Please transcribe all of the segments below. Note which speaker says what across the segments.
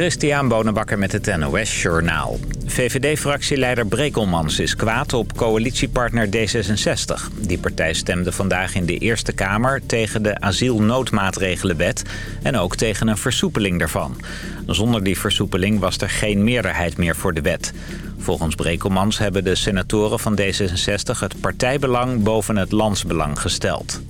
Speaker 1: Christian Bonenbakker met het NOS Journaal. VVD-fractieleider Brekelmans is kwaad op coalitiepartner D66. Die partij stemde vandaag in de Eerste Kamer tegen de asielnoodmaatregelenwet... en ook tegen een versoepeling daarvan. Zonder die versoepeling was er geen meerderheid meer voor de wet. Volgens Brekelmans hebben de senatoren van D66 het partijbelang boven het landsbelang gesteld.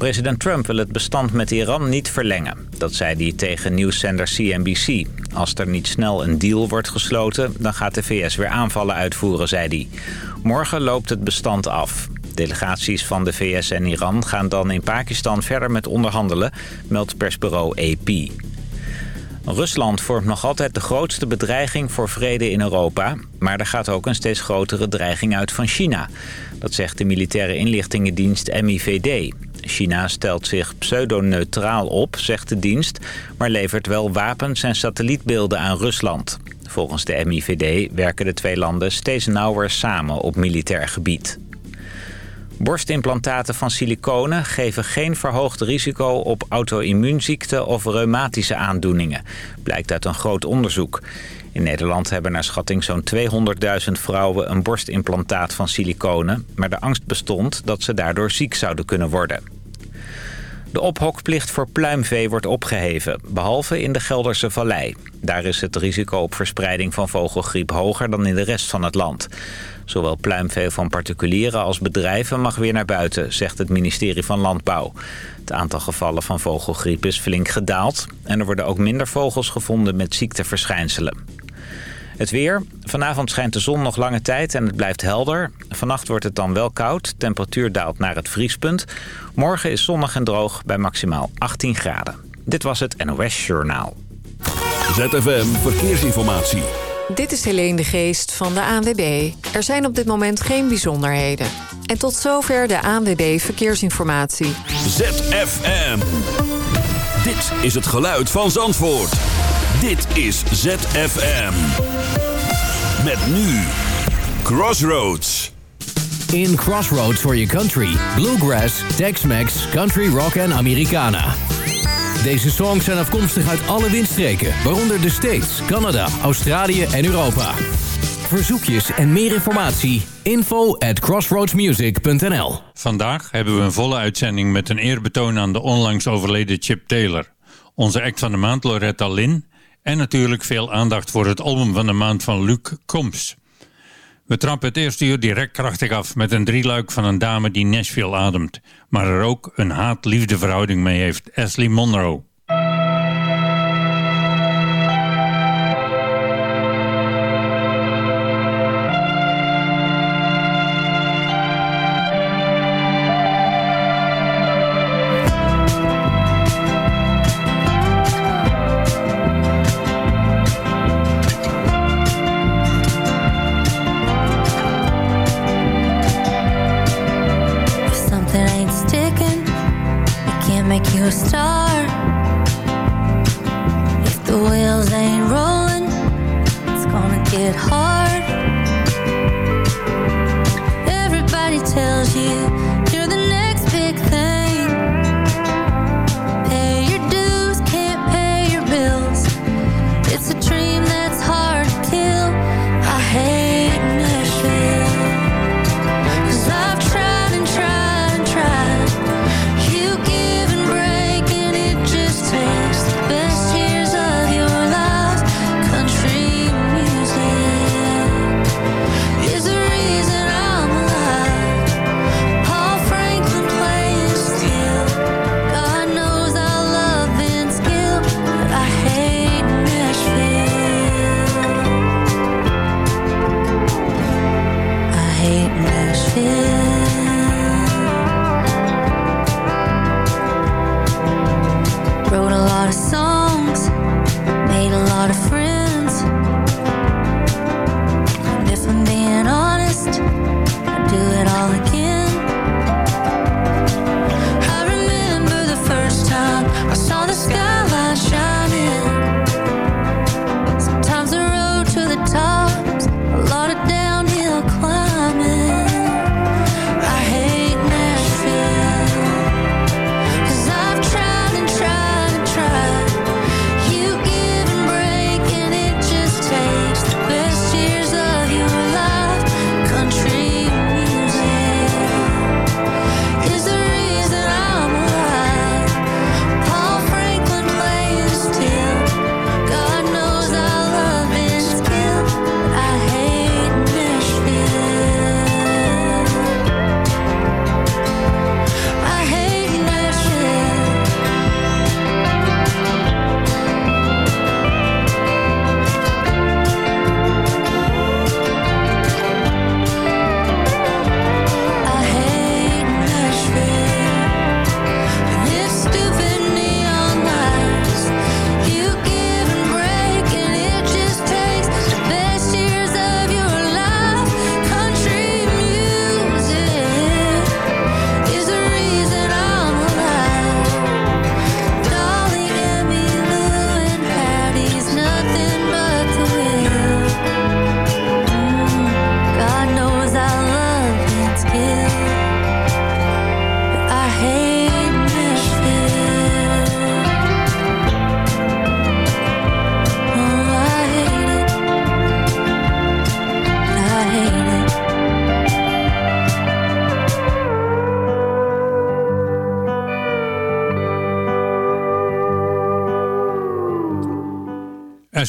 Speaker 1: President Trump wil het bestand met Iran niet verlengen. Dat zei hij tegen nieuwszender CNBC. Als er niet snel een deal wordt gesloten, dan gaat de VS weer aanvallen uitvoeren, zei hij. Morgen loopt het bestand af. Delegaties van de VS en Iran gaan dan in Pakistan verder met onderhandelen, meldt persbureau AP. Rusland vormt nog altijd de grootste bedreiging voor vrede in Europa... maar er gaat ook een steeds grotere dreiging uit van China. Dat zegt de militaire inlichtingendienst MIVD. China stelt zich pseudoneutraal op, zegt de dienst... maar levert wel wapens en satellietbeelden aan Rusland. Volgens de MIVD werken de twee landen steeds nauwer samen op militair gebied. Borstimplantaten van siliconen geven geen verhoogd risico op auto-immuunziekten of reumatische aandoeningen, blijkt uit een groot onderzoek. In Nederland hebben naar schatting zo'n 200.000 vrouwen een borstimplantaat van siliconen, maar de angst bestond dat ze daardoor ziek zouden kunnen worden. De ophokplicht voor pluimvee wordt opgeheven, behalve in de Gelderse Vallei. Daar is het risico op verspreiding van vogelgriep hoger dan in de rest van het land. Zowel pluimvee van particulieren als bedrijven mag weer naar buiten, zegt het ministerie van Landbouw. Het aantal gevallen van vogelgriep is flink gedaald en er worden ook minder vogels gevonden met ziekteverschijnselen. Het weer. Vanavond schijnt de zon nog lange tijd en het blijft helder. Vannacht wordt het dan wel koud. Temperatuur daalt naar het vriespunt. Morgen is zonnig en droog bij maximaal 18 graden. Dit was het NOS Journaal.
Speaker 2: ZFM Verkeersinformatie.
Speaker 3: Dit is Helene de Geest van de ANWB. Er zijn op dit moment geen bijzonderheden. En tot zover de ANWB Verkeersinformatie.
Speaker 2: ZFM. Dit is het geluid van Zandvoort. Dit is ZFM. Met nu Crossroads.
Speaker 4: In Crossroads for your country. Bluegrass, Tex-Mex, Country Rock en Americana. Deze songs zijn afkomstig uit alle windstreken, waaronder de States, Canada, Australië en Europa. Verzoekjes en meer informatie, info at crossroadsmusic.nl
Speaker 5: Vandaag hebben we een volle uitzending met een eerbetoon aan de onlangs overleden Chip Taylor. Onze act van de maand Loretta Lynn en natuurlijk veel aandacht voor het album van de maand van Luc Combs. We trappen het eerste uur direct krachtig af met een drieluik van een dame die Nashville ademt, maar er ook een haat-liefde verhouding mee heeft, Ashley Monroe.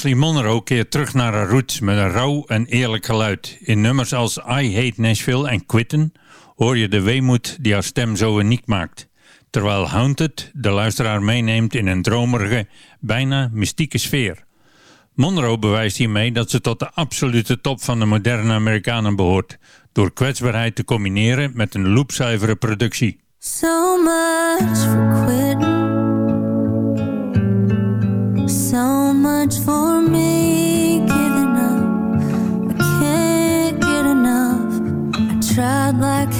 Speaker 5: Leslie Monroe keert terug naar haar roots met een rauw en eerlijk geluid. In nummers als I Hate Nashville en Quitten hoor je de weemoed die haar stem zo uniek maakt. Terwijl Haunted de luisteraar meeneemt in een dromerige, bijna mystieke sfeer. Monroe bewijst hiermee dat ze tot de absolute top van de moderne Amerikanen behoort, door kwetsbaarheid te combineren met een loopzuivere productie.
Speaker 4: For. so much for me giving up. I can't get enough. I tried like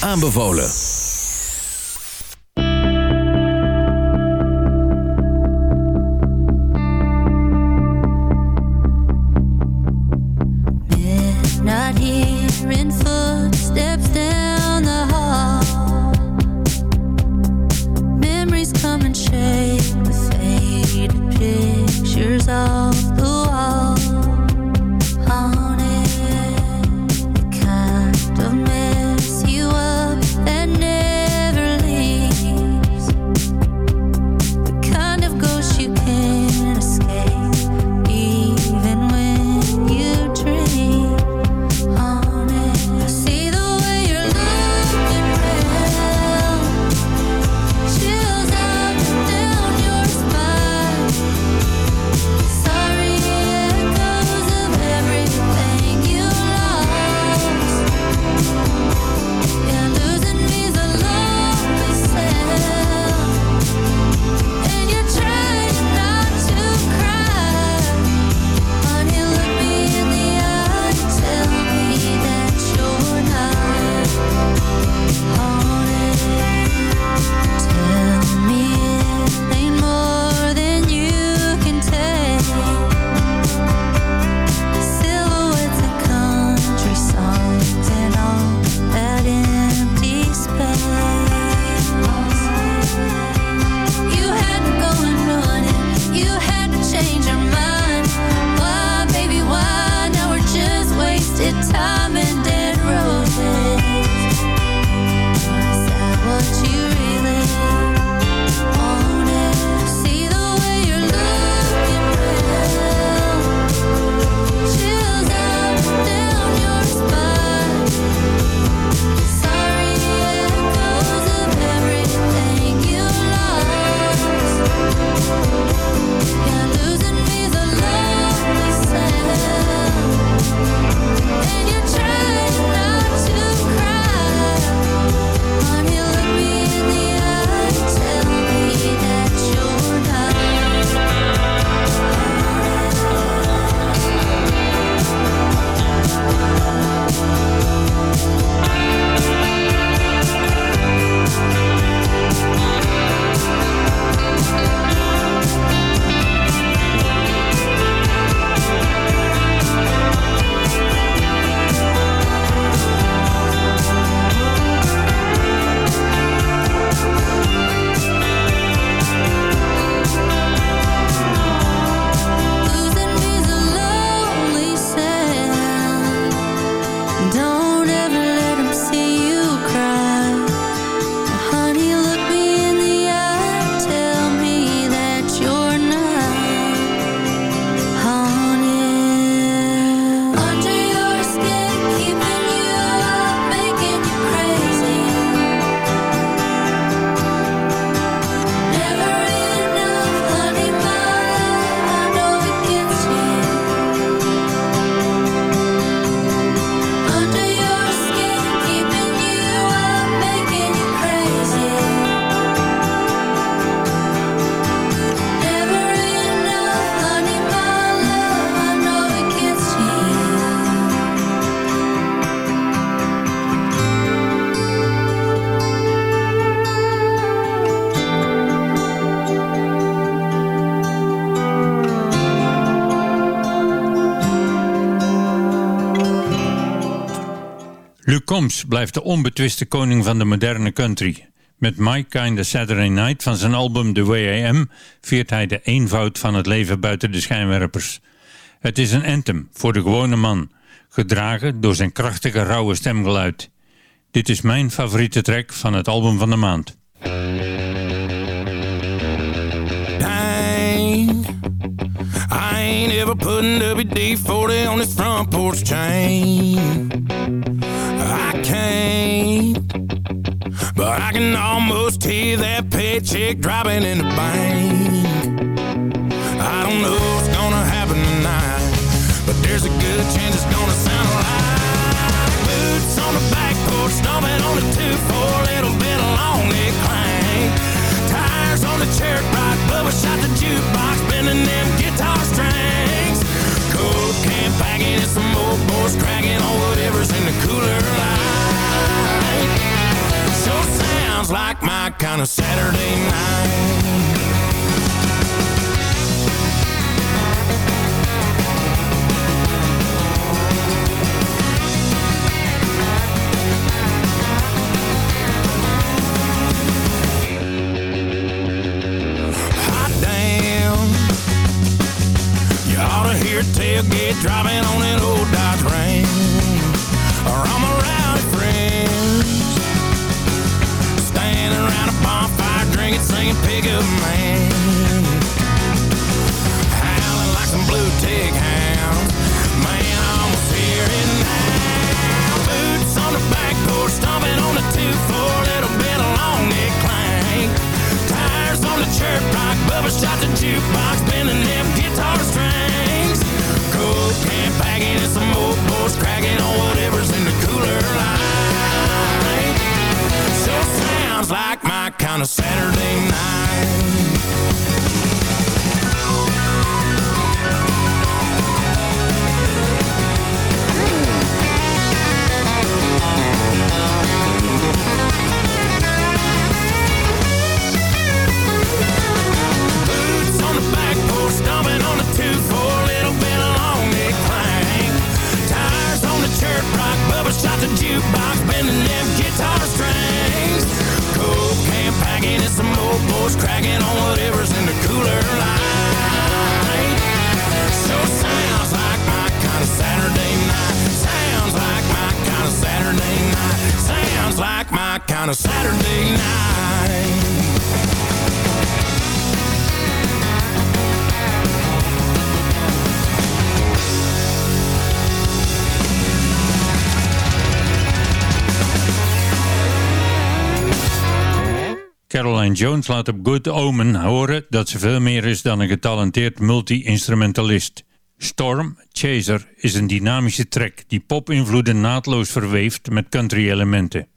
Speaker 6: aanbevolen.
Speaker 5: Combs blijft de onbetwiste koning van de moderne country. Met My Kinda Saturday Night van zijn album The Way I Am viert hij de eenvoud van het leven buiten de schijnwerpers. Het is een anthem voor de gewone man, gedragen door zijn krachtige rauwe stemgeluid. Dit is mijn favoriete track van het album van de maand.
Speaker 7: I ain't ever putting WD-40 on this front porch chain. I can't, but I can almost hear that paycheck dropping in the bank. I don't know what's gonna happen tonight, but there's a good chance it's gonna sound like boots on the back porch, stomping on the two-four, little bit along it clang. Tires on the church rock, Bubba shot the jukebox, bending them guitar strings. Cold can packing and some old boys cracking on whatever's in the cooler light. Sure sounds like my kind of Saturday night. Tailgate driving on that old Dodge Ram. Or my rowdy friends standing around a bonfire drinking, singing pickup man. Howling like some blue tick hounds. Man, I almost hear it now. Boots on the back porch, stomping on the two-four, little bit along it clank. Tires on the church rock, Bubba shot the jukebox, bending them guitar strings. Packing and some old boys cracking on whatever's in the cooler light. Sure sounds like my kind of Saturday night. Shot the jukebox, bending them guitar strings. Cold can packing and some old boys cracking on whatever's in the cooler light. Sure sounds like my kind of Saturday night. Sounds like my kind of Saturday night. Sounds like my kind of Saturday night.
Speaker 5: Caroline Jones laat op Good Omen horen dat ze veel meer is dan een getalenteerd multi-instrumentalist. Storm Chaser is een dynamische track die pop-invloeden naadloos verweeft met country-elementen.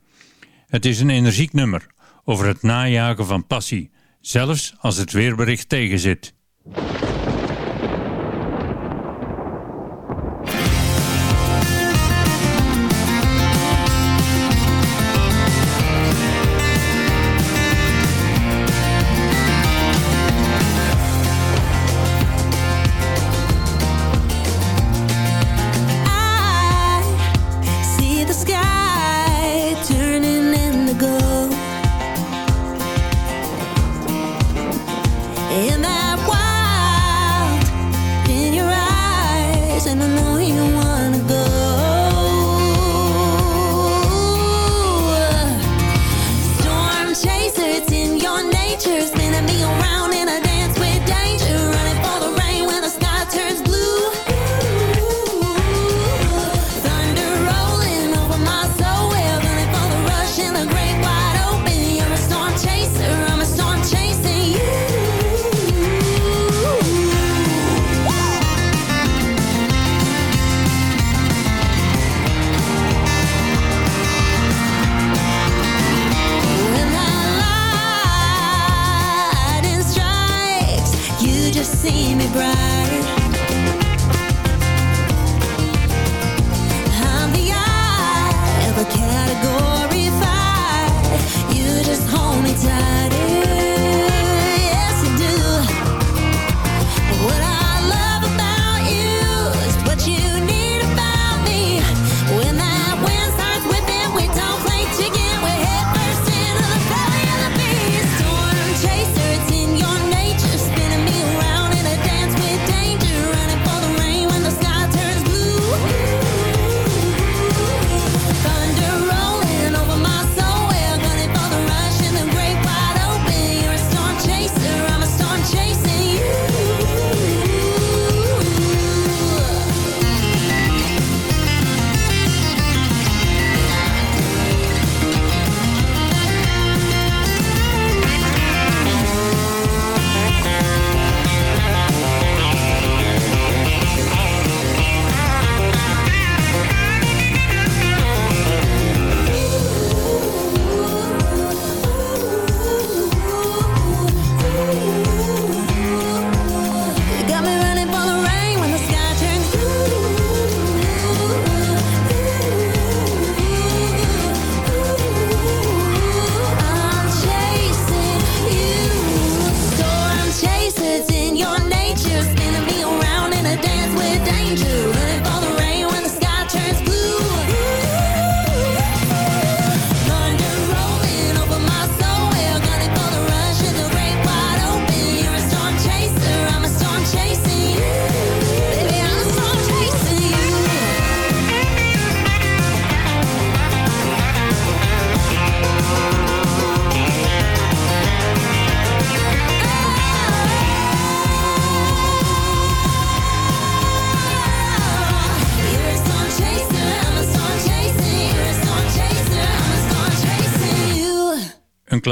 Speaker 5: Het is een energiek nummer over het najagen van passie, zelfs als het weerbericht tegenzit.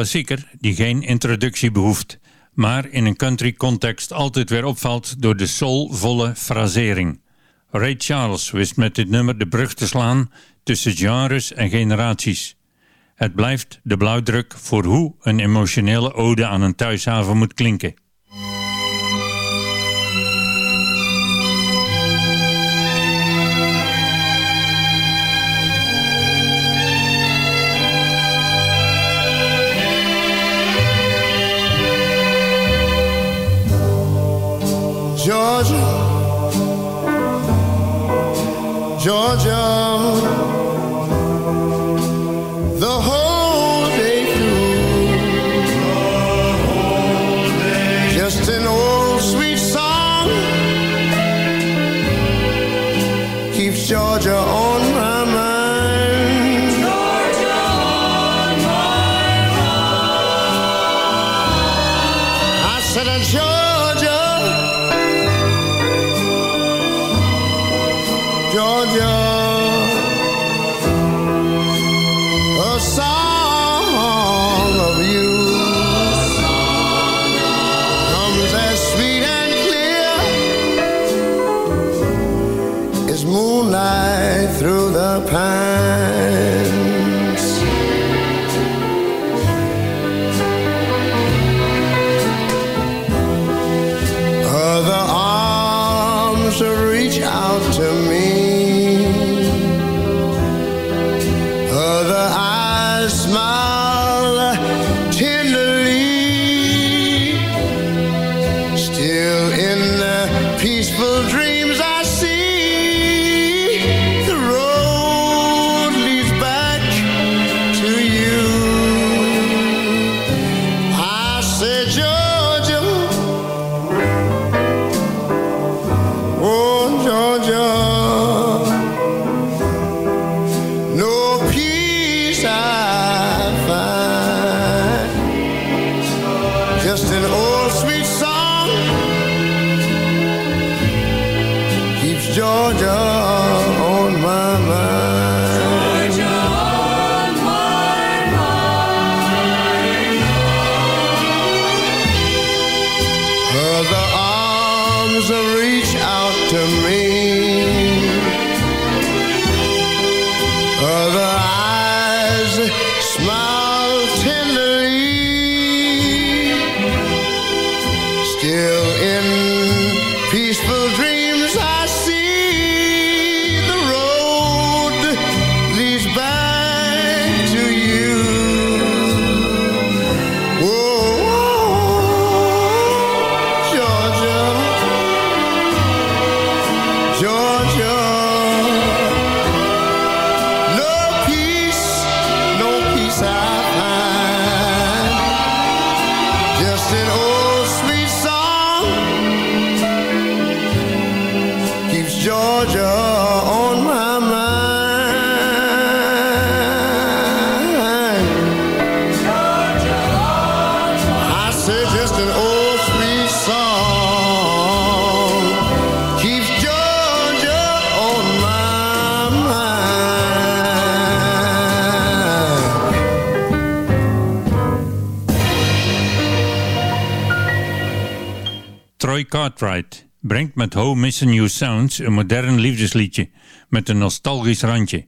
Speaker 8: Klassieker die geen introductie behoeft, maar in een country context altijd weer opvalt door de soulvolle frasering. Ray Charles wist met dit nummer de brug te slaan tussen genres en generaties. Het blijft de blauwdruk voor hoe een emotionele ode aan een thuishaven moet klinken. caballo Cartwright brengt met Ho Missing You Sounds een modern liefdesliedje met een nostalgisch randje.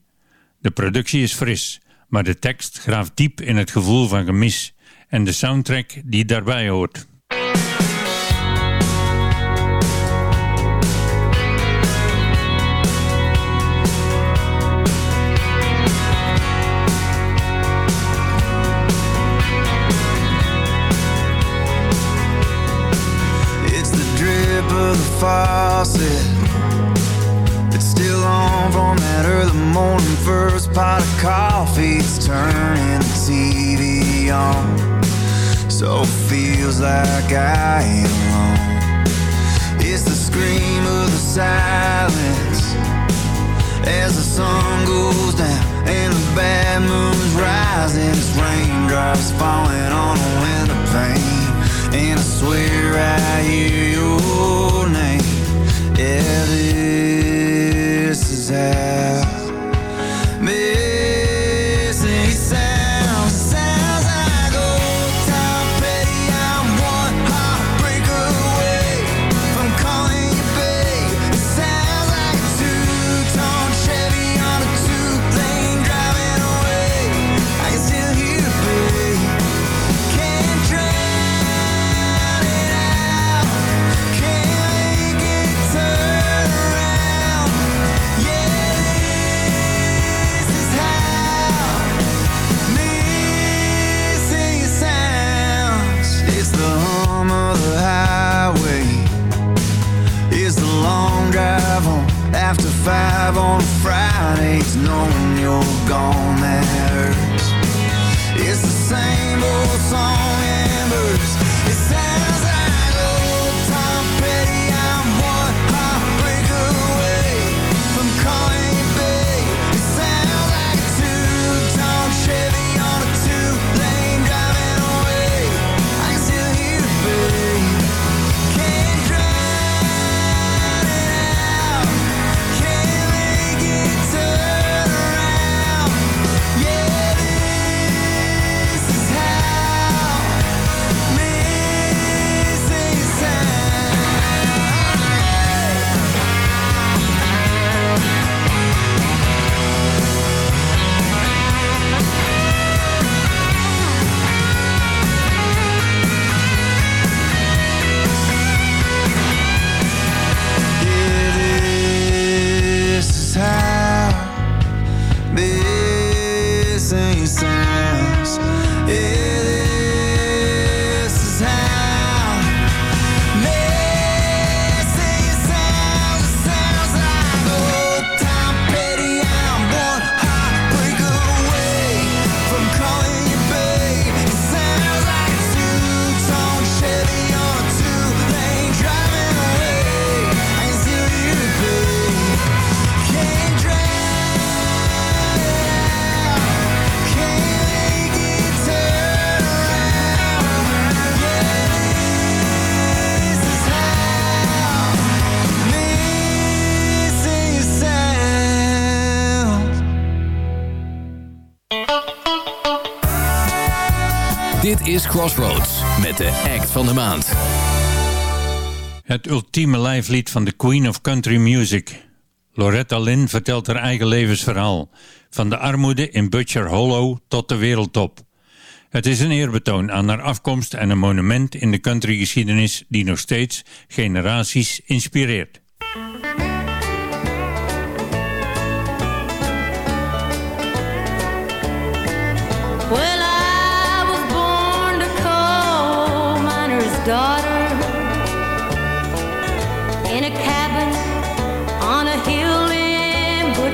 Speaker 8: De productie is fris, maar de tekst graaft diep in het gevoel van gemis en de soundtrack die daarbij hoort.
Speaker 9: Faucet. It's still on from that early morning first pot of coffee. It's turning the TV on. So it feels like I ain't alone. It's the scream of the silence as the sun goes down and the bad moon's rising. It's raindrops falling on the window pane. And I swear I hear your name. Yeah, this is how
Speaker 10: after five on Fridays Knowing you're gone that hurts. It's the same old song
Speaker 9: and verse Crossroads met de act van de maand.
Speaker 5: Het ultieme lijflied van de Queen of Country Music. Loretta Lynn vertelt haar eigen levensverhaal. Van de armoede in Butcher Hollow tot de wereldtop. Het is een eerbetoon aan haar afkomst en een monument in de countrygeschiedenis die nog steeds generaties inspireert.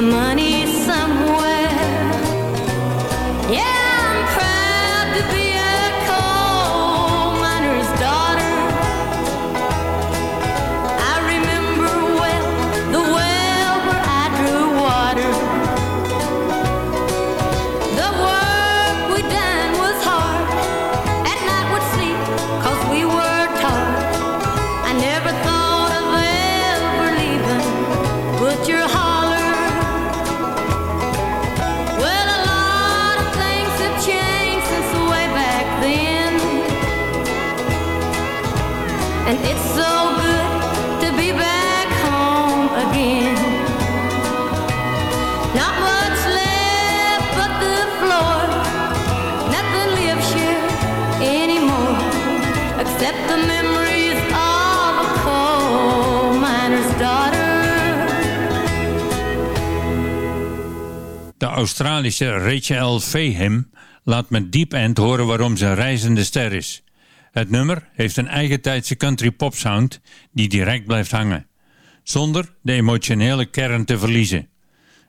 Speaker 11: money.
Speaker 5: Australische Rachel Fahim laat met Deep End horen waarom ze een reizende ster is. Het nummer heeft een eigen tijdse country pop sound die direct blijft hangen, zonder de emotionele kern te verliezen.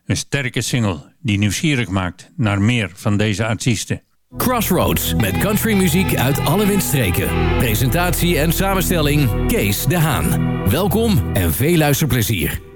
Speaker 5: Een sterke single die nieuwsgierig maakt naar meer van deze artiesten.
Speaker 4: Crossroads met countrymuziek uit alle windstreken. Presentatie en samenstelling Kees de Haan. Welkom en veel luisterplezier.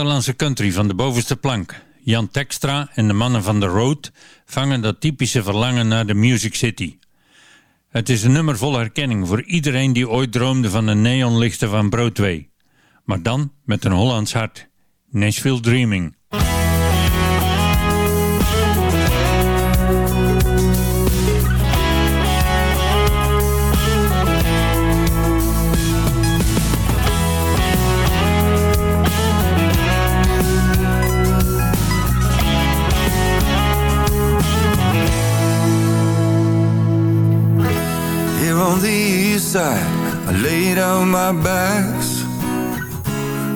Speaker 5: Nederlandse country van de bovenste plank. Jan Tekstra en de mannen van The Road vangen dat typische verlangen naar de Music City. Het is een nummer vol herkenning voor iedereen die ooit droomde van de neonlichten van Broadway. Maar dan met een Hollands hart. Nashville Dreaming.
Speaker 12: side. I laid out my bags.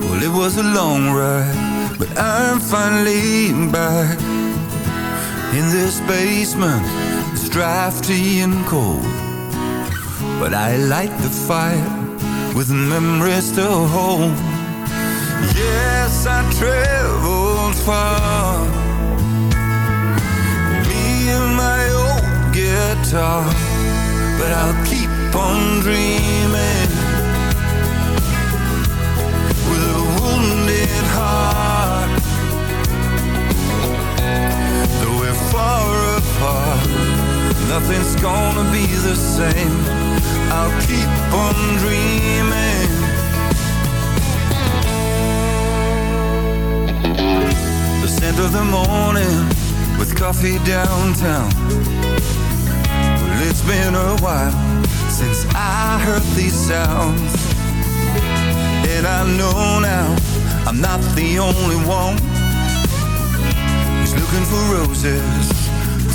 Speaker 12: Well, it was a long ride But I'm finally back. In this basement It's drafty and cold. But I light the fire With memories to hold. Yes, I traveled far. Me and my old guitar. But I'll keep keep on dreaming with a wounded heart. Though we're far apart, nothing's gonna be the same. I'll keep on dreaming. The scent of the morning with coffee downtown. Well, it's been a while since I heard these sounds. And I know now I'm not the only one who's looking for roses.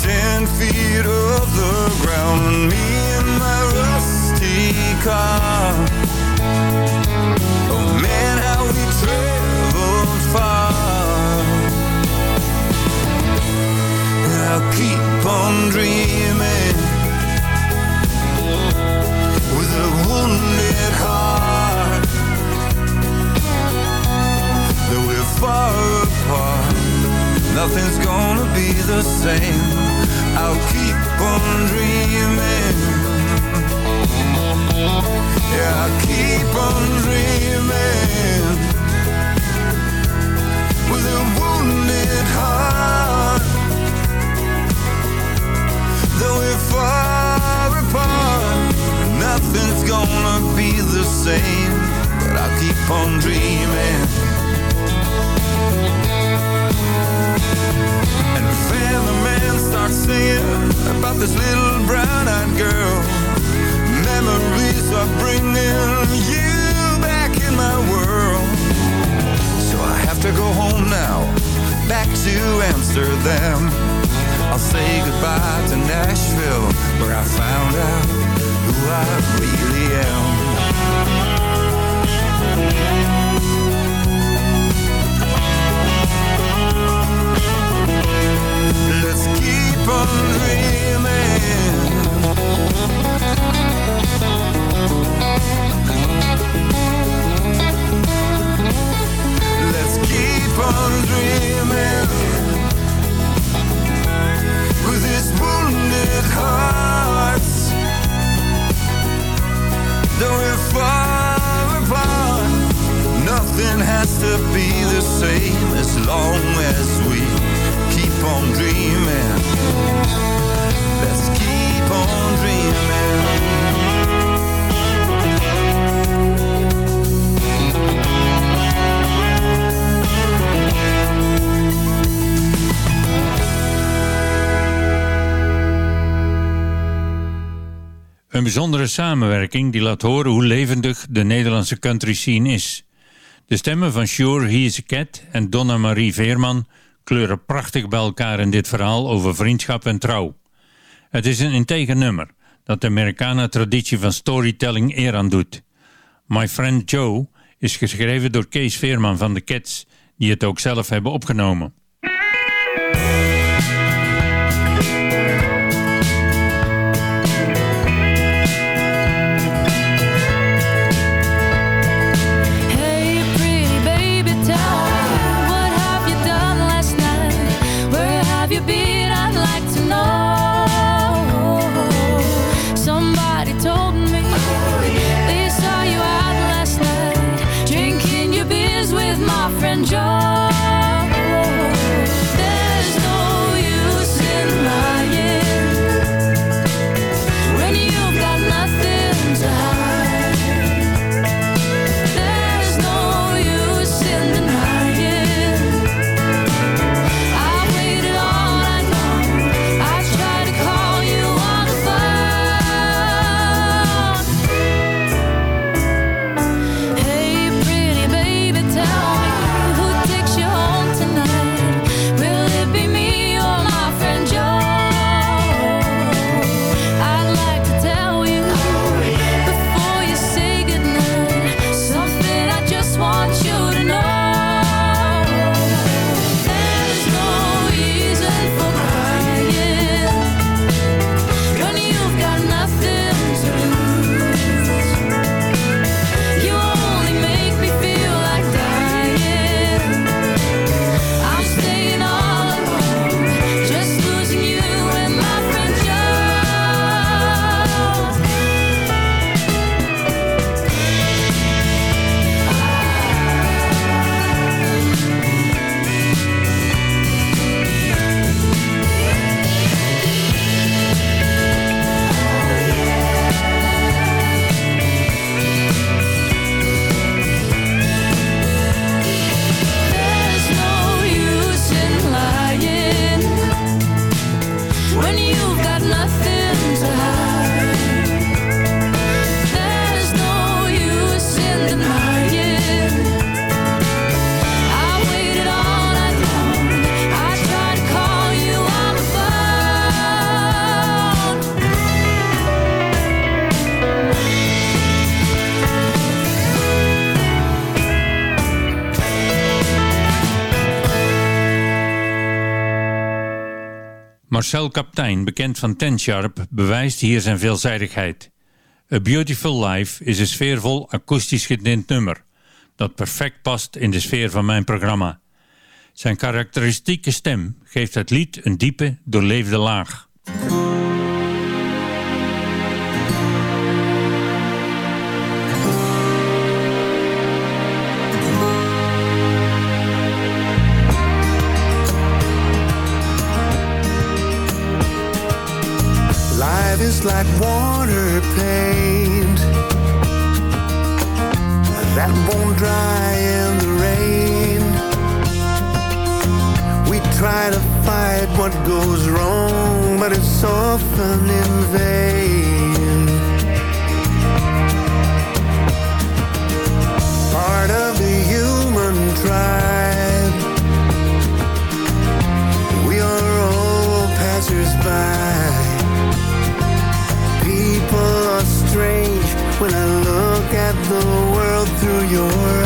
Speaker 12: Ten feet off the ground, me and my rusty car. Oh man, how we traveled far. I'll keep on dreaming wounded heart. Though we're far apart, nothing's gonna be the same. I'll keep on dreaming. Yeah, I'll keep on dreaming with a wounded heart.
Speaker 5: Samenwerking die laat horen hoe levendig de Nederlandse country scene is. De stemmen van Sure He A Cat en Donna Marie Veerman kleuren prachtig bij elkaar in dit verhaal over vriendschap en trouw. Het is een integer nummer dat de Americana-traditie van storytelling eer aan doet. My Friend Joe is geschreven door Kees Veerman van de Cats, die het ook zelf hebben opgenomen. Marcel Kaptein, bekend van Ten Sharp, bewijst hier zijn veelzijdigheid. A Beautiful Life is een sfeervol akoestisch getint nummer, dat perfect past in de sfeer van mijn programma. Zijn karakteristieke stem geeft het lied een diepe, doorleefde laag.
Speaker 8: Is like water paint that won't dry in the rain. We try to fight what goes wrong, but it's often in vain. Part of the human tribe, we are all passers-by. Strange when I look at the world through your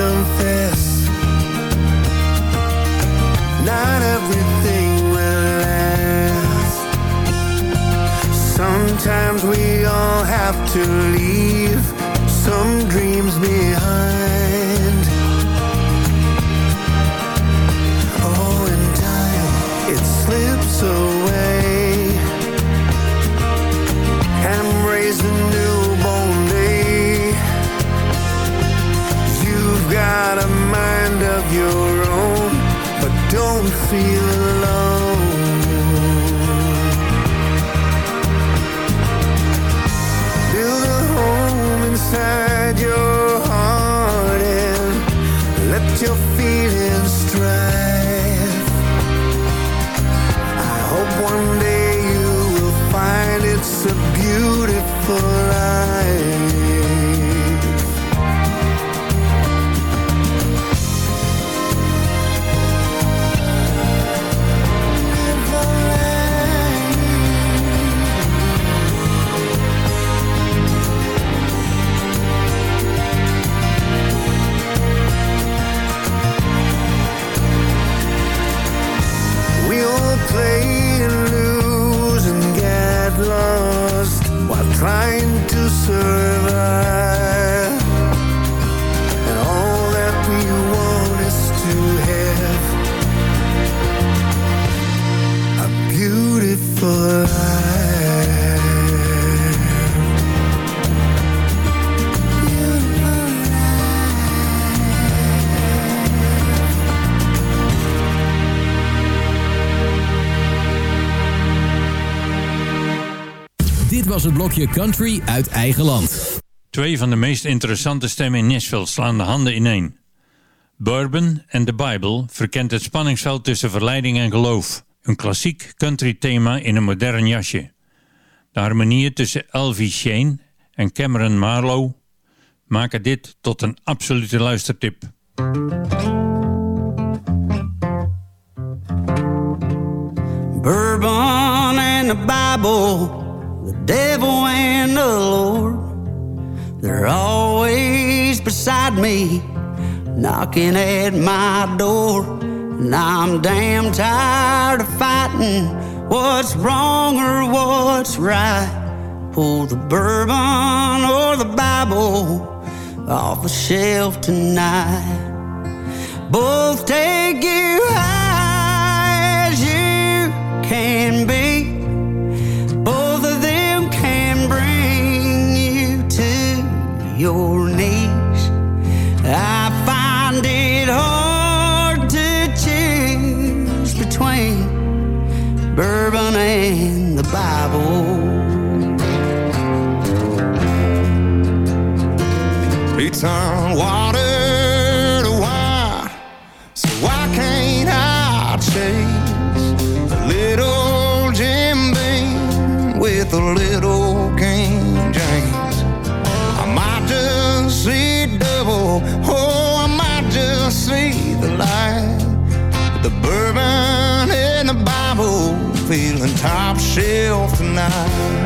Speaker 8: confess. Not everything will last. Sometimes we all have to leave feel
Speaker 4: blokje Country uit eigen land.
Speaker 5: Twee van de meest interessante stemmen in Nashville slaan de handen ineen. Bourbon en de Bible verkent het spanningsveld tussen verleiding en geloof. Een klassiek country thema in een modern jasje. De harmonieën tussen Elvie Shane en Cameron Marlowe maken dit tot een absolute luistertip.
Speaker 13: Bourbon and the Bible, devil and the Lord. They're always beside me, knocking at my door. And I'm damn tired of fighting what's wrong or what's right. Pull the bourbon or the Bible off the shelf tonight. Both take you high as you can be. Your knees. I find it hard to choose between bourbon and the Bible.
Speaker 7: He turned
Speaker 8: feeling top shelf tonight.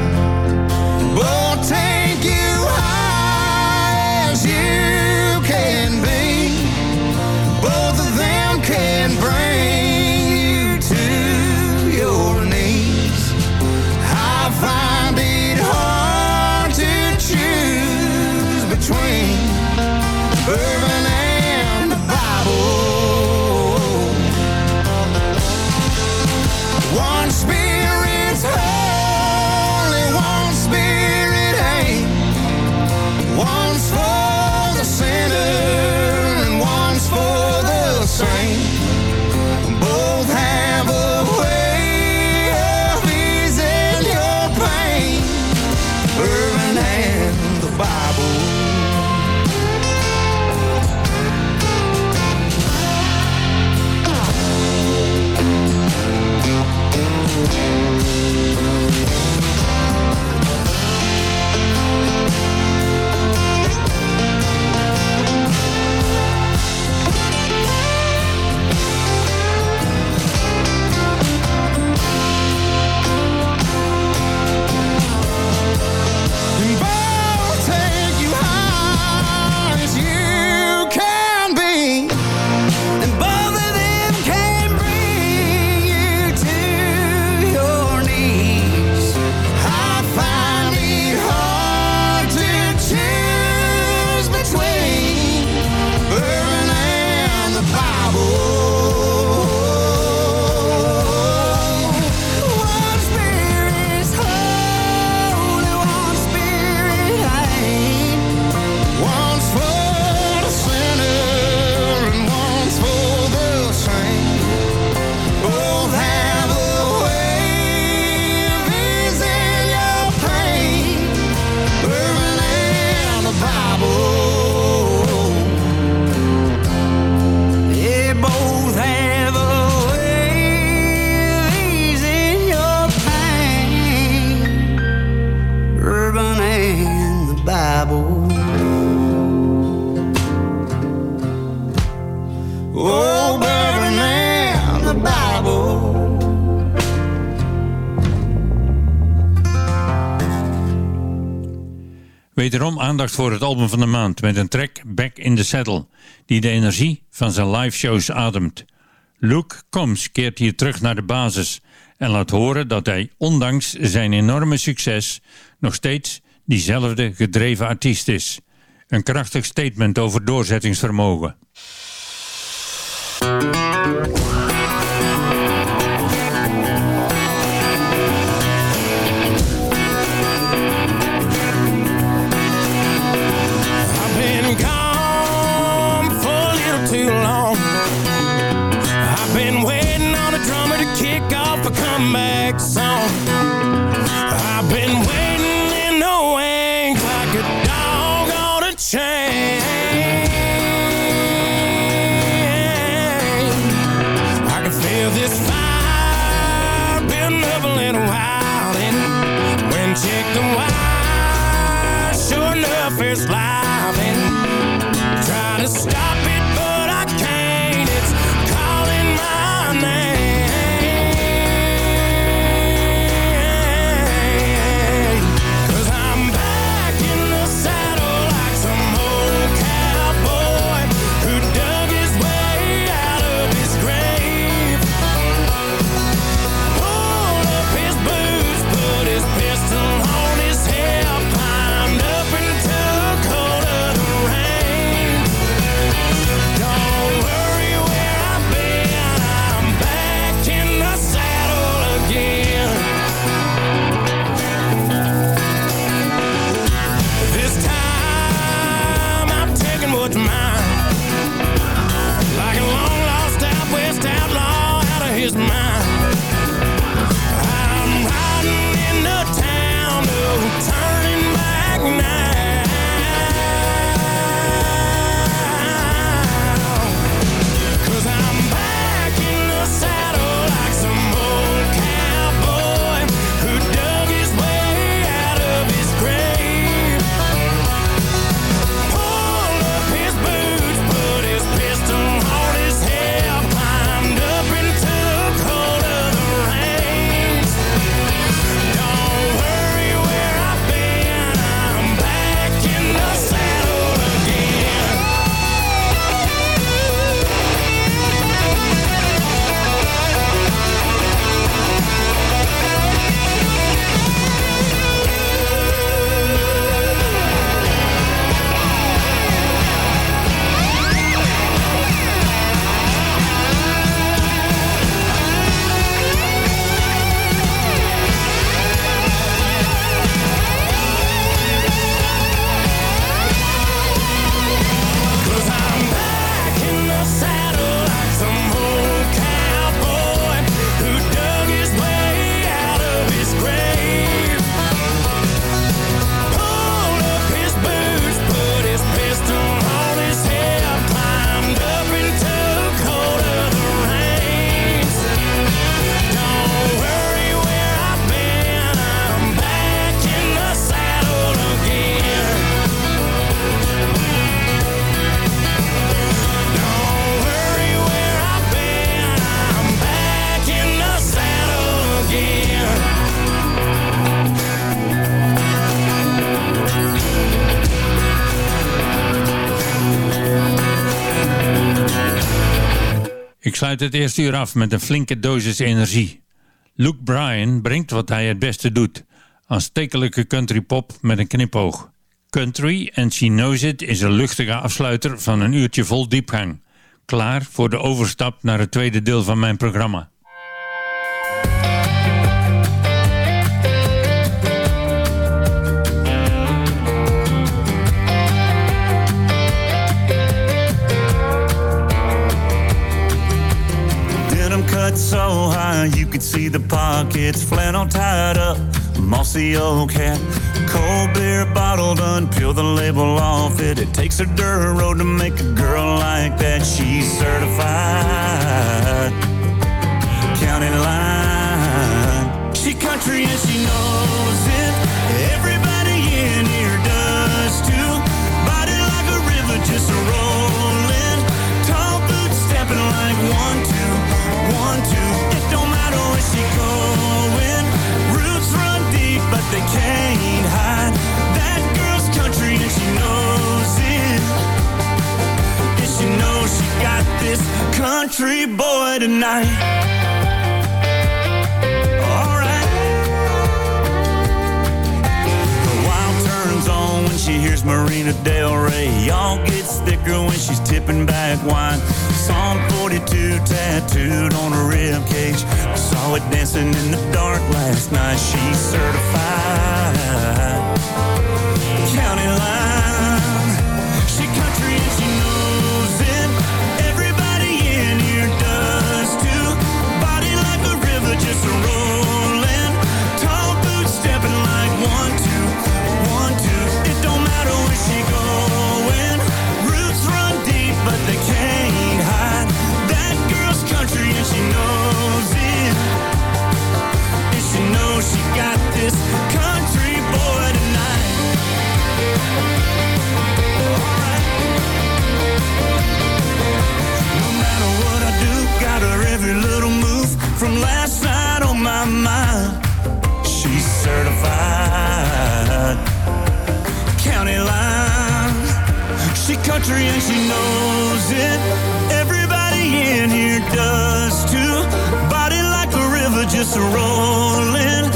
Speaker 7: aandacht voor het album van de maand met een track Back in the Saddle, die de energie van zijn live shows ademt. Luke Combs keert hier terug naar de basis en laat horen dat hij, ondanks zijn enorme succes, nog steeds diezelfde gedreven artiest is. Een krachtig statement over doorzettingsvermogen.
Speaker 5: Sluit het eerste uur af met een flinke dosis energie. Luke Bryan brengt wat hij het beste doet. Aanstekelijke country pop met een knipoog. Country and She Knows It is een luchtige afsluiter van een uurtje vol diepgang. Klaar voor de overstap naar het tweede deel van mijn programma.
Speaker 14: Cut so high you could see the pockets. Flannel tied up, mossy old hat. Cold beer bottle done, peel the label off it. It takes a dirt road to make a girl like that. She's certified. Country boy tonight. Alright. The wild turns on when she hears Marina Del Rey. Y'all gets thicker when she's tipping back wine. Psalm 42 tattooed on her rib cage. Saw it dancing in the dark last night. She's certified. County line. She country and she knows it. Everybody in here does too. Body like a river just rolling.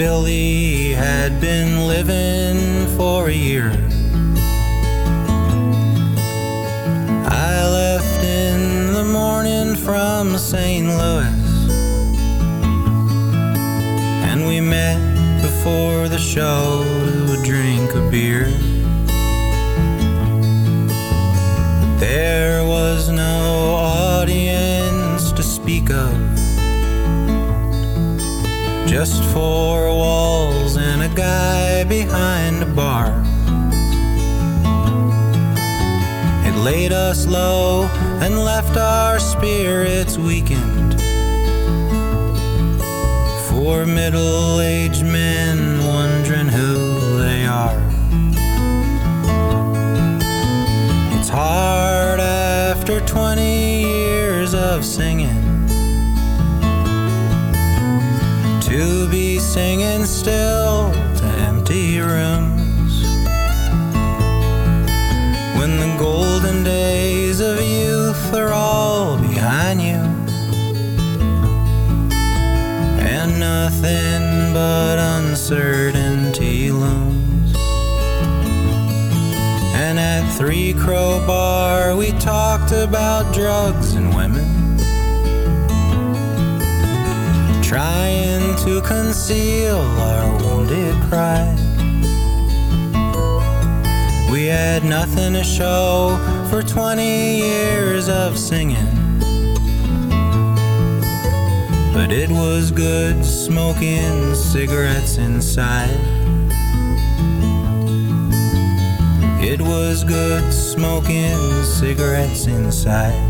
Speaker 15: Billy had been living for a year. And left our spirits weakened. For middle uncertainty looms. And at Three Crow Bar, we talked about drugs and women. Trying to conceal our wounded pride. We had nothing to show for 20 years of singing. But it was good smoking cigarettes inside. It was good smoking cigarettes inside.